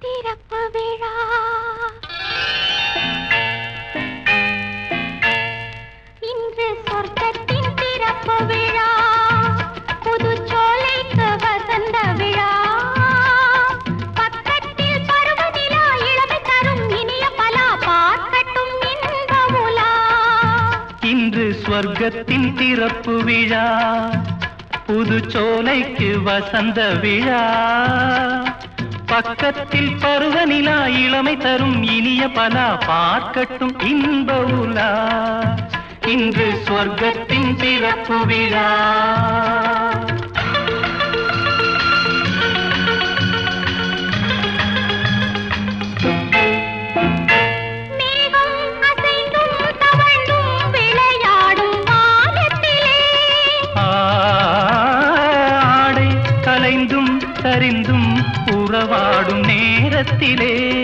திறப்பு விழா. இன்று சொர்க்கத்தின் திறப்பு விழா. புது சோலைக்கு வசந்த விழா. பக்கத்தில் பருவநிலா இளமை தரும் இனிய பலா பார்க்கட்டும் இன்ப உலா இன்று சொர்க்கத்தின் திறப்பு விழா. புது சோலைக்கு வசந்த விழா. பக்கத்தில் பருவநிலா இளமை தரும் இனிய பலா பார்க்கட்டும் இன்ப உலா. இன்று சொர்க்கத்தின் பிறப்பு விழா. உறவாடும் நேரத்திலே.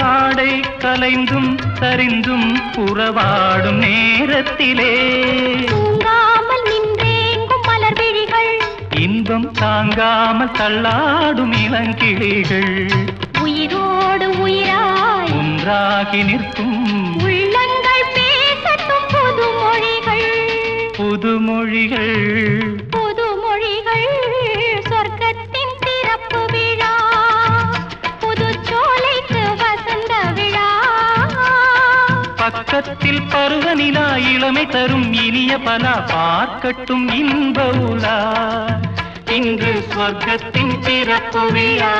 ஆடை கலைந்தும் சரிந்தும் உறவாடும் நேரத்திலே. தூங்காமல் நின்றேங்கும் மலர் விழிகள். இன்பம் தாங்காமல் தள்ளாடும் இளங்கிளிகள். உயிரோடு உயிராய். ஒன்றாகி நிற்கும் புதுமொழிகள். புது மொழிகள் சொர்க்கத்தின் திறப்பு விழா. புது சோலைக்கு வசந்த விழா. பக்கத்தில் பருவநிலா இளமை தரும் இனிய பலா பார்க்கட்டும் இன்ப உலா இன்று ஸ்வர்க்கத்தின் பிறப்பு விழா.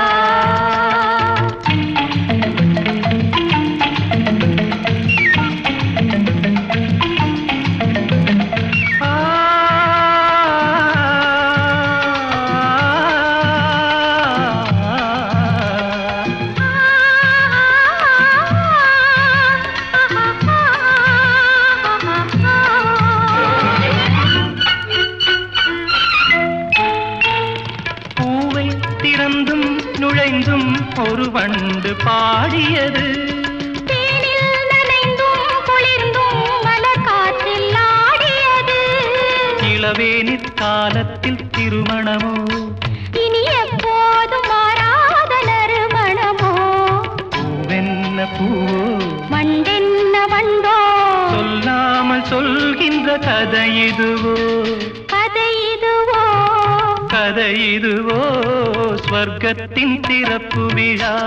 திறந்தும் நுழைந்தும் ஒரு வண்டு பாடியது. இளவேனிற் காலத்தில் திருமணமோ? இனி எப்போதும் மாறாத நறுமணமோ? பூவென்ன பூவோ? மண்டென்ன வண்டோ? சொல்லாமல் சொல்கின்ற கதை இதுவோ? கதை இதுவோ? கதை இதுவோ? ஸ்வர்க்கத்தின் திறப்பு விழா.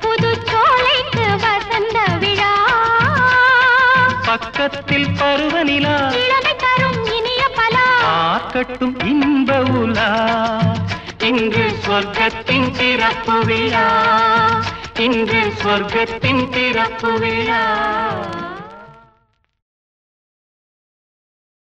புது சோலைக்கு வசந்த விழா. பக்கத்தில் பருவநிலா. தரும் இனிய பலா. பார்க்கட்டும் இன்ப உலா. இன்று ஸ்வர்க்கத்தின் திறப்பு விழா. இன்று ஸ்வர்க்கத்தின் திறப்பு விழா.